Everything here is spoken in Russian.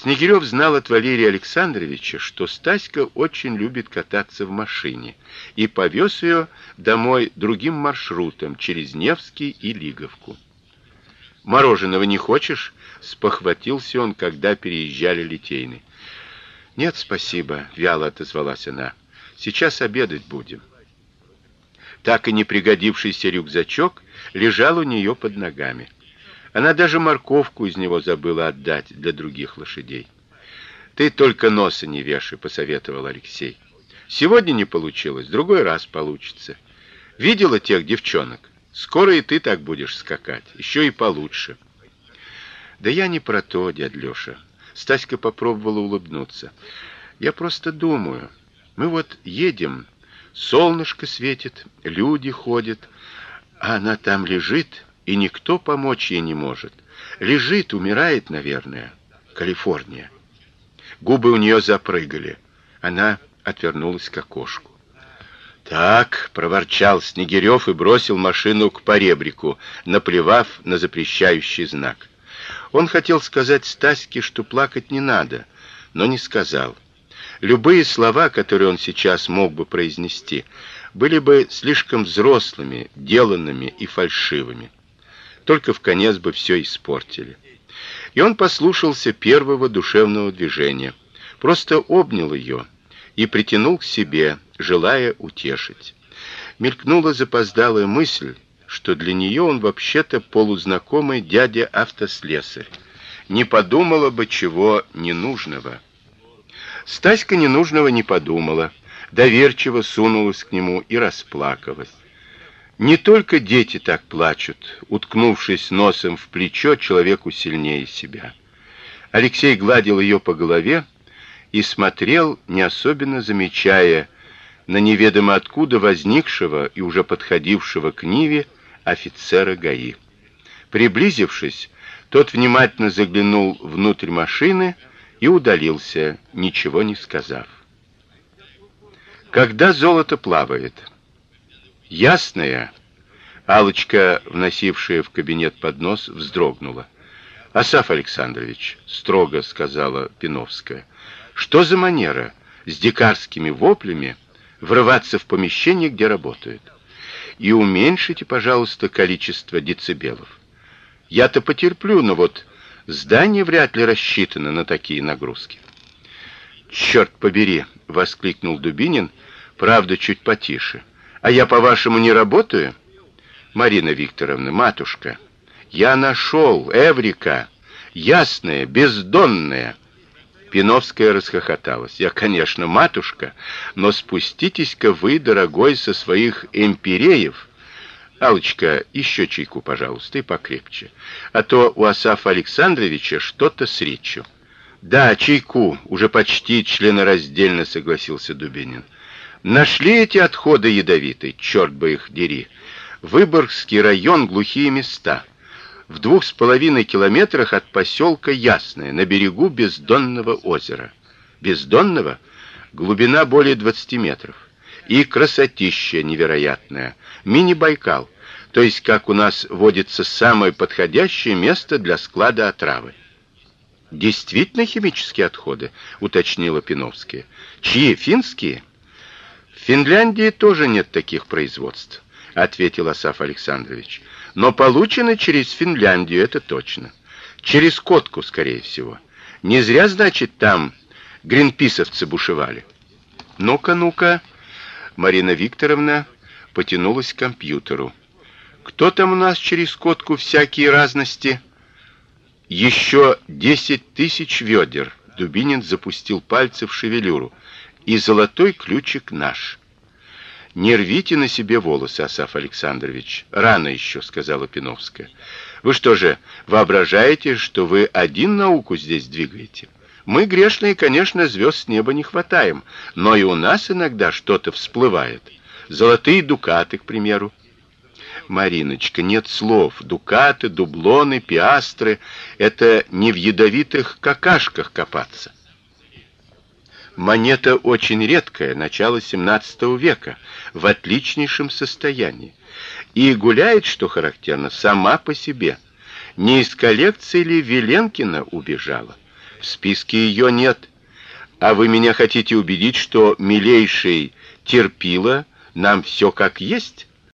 Снегирев знал от Валерия Александровича, что Стаська очень любит кататься в машине, и повез ее домой другим маршрутом через Невский и Лиговку. Мороженого не хочешь? спохватился он, когда переезжали Литейный. Нет, спасибо, вяло отозвалась она. Сейчас обедать будем. Так и не пригодившийся рюкзачок лежал у нее под ногами. Она даже морковку из него забыла отдать для других лошадей. Ты только носа не вешай, посоветовал Алексей. Сегодня не получилось, другой раз получится. Видела тех девчонок? Скоро и ты так будешь скакать, еще и получше. Да я не про то, дядь Лёша. Стаська попробовала улыбнуться. Я просто думаю, мы вот едем, солнышко светит, люди ходят, а она там лежит и никто помочь ей не может. Лежит, умирает, наверное. Калифорния. Губы у нее запрыгали. Она отвернулась к окошку. Так, проворчал Снегирев и бросил машину к поребрику, наплевав на запрещающий знак. Он хотел сказать Стаське, что плакать не надо, но не сказал. Любые слова, которые он сейчас мог бы произнести, были бы слишком взрослыми, деланными и фальшивыми только в конец бы все испортили. И он послушался первого душевного движения, просто обнял ее и притянул к себе, желая утешить. Мелькнула запоздалая мысль, что для нее он вообще-то полузнакомый дядя-автослесарь. Не подумала бы чего ненужного. Стаська ненужного не подумала, доверчиво сунулась к нему и расплакалась. Не только дети так плачут, уткнувшись носом в плечо человеку сильнее себя. Алексей гладил ее по голове и смотрел, не особенно замечая на неведомо откуда возникшего и уже подходившего к Ниве офицера ГАИ. Приблизившись, тот внимательно заглянул внутрь машины и удалился, ничего не сказав. Когда золото плавает, Ясная, Алочка, вносившая в кабинет поднос, вздрогнула. Асаф Александрович, строго сказала Пиновская. Что за манера с дикарскими воплями врываться в помещение, где работают? И уменьшите, пожалуйста, количество децибелов. Я-то потерплю, но вот здание вряд ли рассчитано на такие нагрузки. Черт побери, воскликнул Дубинин, правда, чуть потише. А я, по-вашему, не работаю? Марина Викторовна, матушка, я нашел Эврика, ясная, бездонная. Пиновская расхохоталась. Я, конечно, матушка, но спуститесь-ка вы, дорогой, со своих импереев. Алочка, еще чайку, пожалуйста, и покрепче, а то у Асафа Александровича что-то с речью. Да, чайку, уже почти членораздельно согласился Дубинин. Нашли эти отходы ядовитые, черт бы их дери. Выборгский район глухие места. В двух с половиной километрах от поселка Ясное, на берегу бездонного озера. Бездонного глубина более 20 метров. И красотища невероятная. Мини-Байкал, то есть как у нас водится самое подходящее место для склада отравы. Действительно химические отходы, уточнила Пиновская. Чьи финские? Финляндии тоже нет таких производств, ответил Асаф Александрович. Но получено через Финляндию это точно. Через Котку, скорее всего. Не зря, значит, там гринписовцы бушевали. Ну-ка, ну-ка. Марина Викторовна потянулась к компьютеру. Кто там у нас через Котку всякие разности? Еще десять тысяч ведер. Дубинин запустил пальцы в шевелюру и золотой ключик наш. Не рвите на себе волосы, Асаф Александрович. Рано еще, сказала Пиновская. Вы что же, воображаете, что вы один науку здесь двигаете? Мы грешные, конечно, звезд с неба не хватаем, но и у нас иногда что-то всплывает. Золотые дукаты, к примеру. Мариночка, нет слов. Дукаты, дублоны, пиастры это не в ядовитых какашках копаться. Монета очень редкая, начало XVII века, в отличнейшем состоянии. И гуляет, что характерно, сама по себе. Не из коллекции ли Веленкина убежала? В списке ее нет. А вы меня хотите убедить, что милейший терпила нам все как есть?